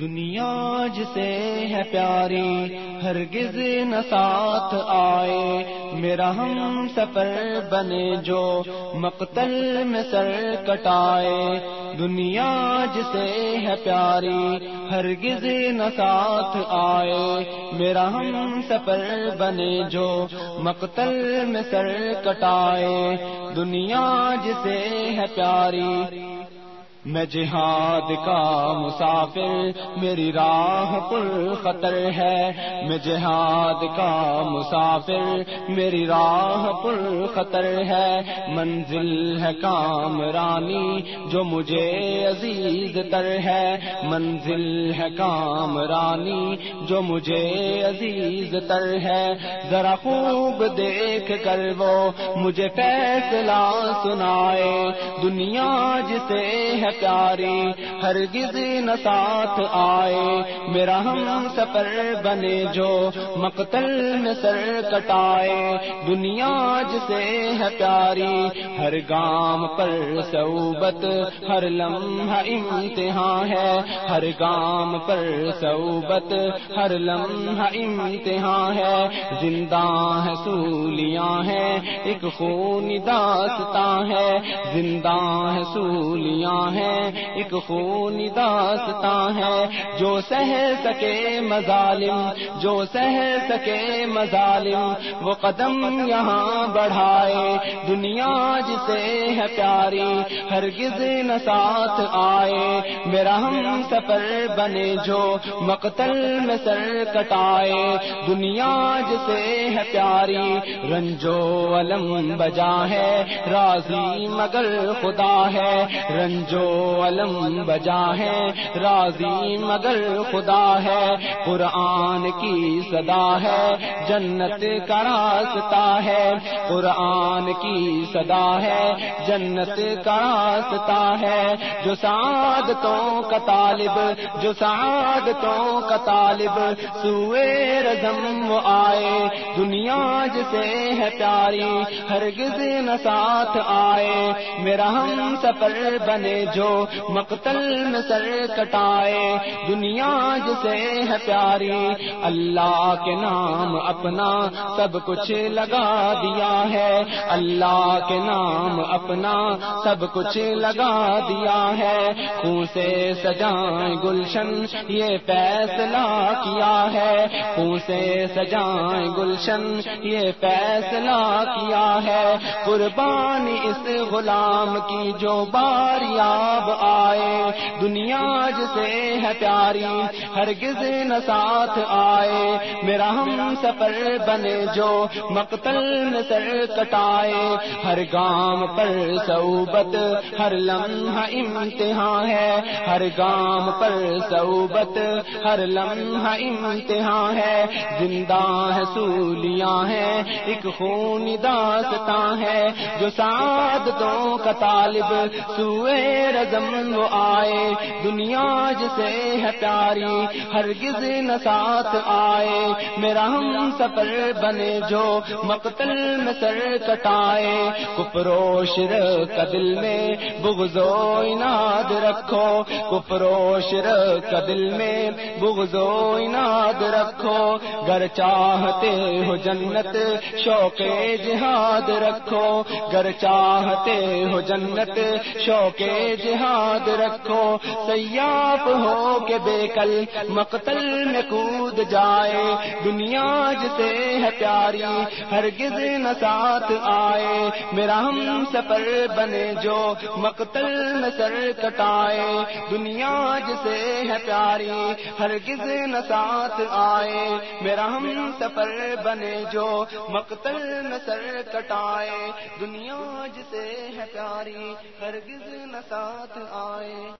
دنیا جسے ہے پیاری، ہرگز نہ ساتھ آئے۔ میرا ہم سفر بنے جو مقتل میں سر کٹائے۔ دنیا جسے ہے پیاری، ہرگز نہ ساتھ آئے۔ میرا ہم سفر بنے جو مقتل میں سر کٹائے۔ دنیا جسے ہے پیاری میں جہاد کا مسافر، میری راہ پر خطر ہے۔ میں جہاد کا مسافر، میری راہ پر خطر ہے۔ منزل ہے کام رانی جو مجھے عزیز تر ہے۔ منزل ہے کام رانی جو مجھے عزیز تر ہے۔ ذرا خوب دیکھ کر وہ مجھے فیصلہ سنائے۔ دنیا جسے ہے پیاری، ہرگز نہ ساتھ آئے۔ میرا ہم سفر بنے جو مقتل میں سر کٹائے۔ دنیا جسے ہے پیاری، ہر گام پر صوبت ہر لمحہ امتحان ہے۔ ہر گام پر صوبت ہر لمحہ امتحان ہے۔ زندہ ہے سولیاں ہیں، ایک خون داستہ ہے۔ زندہ ہے سولیاں ہیں ایک خون داستا ہے جو سہ سکے مظالم، جو سہ سکے مظالم، وہ قدم یہاں بڑھائے۔ دنیا جسے ہے پیاری، ہرگز نہ ساتھ آئے۔ میرا ہم سفر بنے جو مقتل میں سر کٹائے۔ دنیا جسے ہے پیاری رنجو علم بجا ہے۔ راضی مگر خدا ہے۔ رنجو علم بجا ہے، راضی مگر خدا ہے، قرآن کی صدا ہے، جنت کا راستہ ہے، قرآن کی صدا ہے، جنت کا راستہ ہے۔ جو سعادتوں کا طالب، جو سعادتوں کا طالب سوئے رزم آئے۔ دنیا جسے ہے پیاری، ہرگز نہ ساتھ آئے۔ میرا ہم سفر بنے جو مقتل میں سر کٹائے، دنیا جسے ہے پیاری، اللہ کے نام اپنا سب کچھ لگا دیا ہے۔ اللہ کے نام اپنا سب کچھ لگا دیا ہے۔ خون سے سجائیں گلشن، یہ فیصلہ کیا ہے۔ خون سے سجائیں گلشن، یہ فیصلہ کیا ہے۔ قربانی اس غلام کی جو باریاب آئے۔ دنیا جسے ہے پیاری، ہرگز نہ ساتھ آئے۔ میرا ہم سفر بنے جو مقتل میں سر کٹائے۔ ہر گام پر صوبت ہر لمحہ امتحان ہے۔ ہر گام پر صوبت ہر لمحہ امتحان ہے۔ زندہ ہے سولیاں ہیں، ایک خون داستہ ہے جو سعادتوں کا طالب، سوئے رزم وہ آئے، دنیا جسے ہے پیاری، ہرگز نہ ساتھ آئے۔ میرا ہم سفر بنے جو مقتل میں سر کٹائے۔ کپروشر کا دل میں بغضو اناد رکھو۔ کپروشر کا دل میں بغضو اناد رکھو۔ گر چاہتے ہو جنت، شوق جہاد رکھو۔ گر چاہتے ہو جنت، شوق جہاد رکھو سیاف ہو کے بے کل، مقتل میں کود جائے۔ دنیا جسے ہے پیاری، ہرگز نہ ساتھ آئے۔ میرا ہم سفر بنے جو، مقتل میں سر کٹائے۔ دنیا جسے ہے پیاری، ہرگز نہ ساتھ آئے۔ میرا ہم سفر بنے جو، مقتل میں سر کٹائے۔ دنیا جسے ہے پیاری، ہرگز نہ ساتھ آئے۔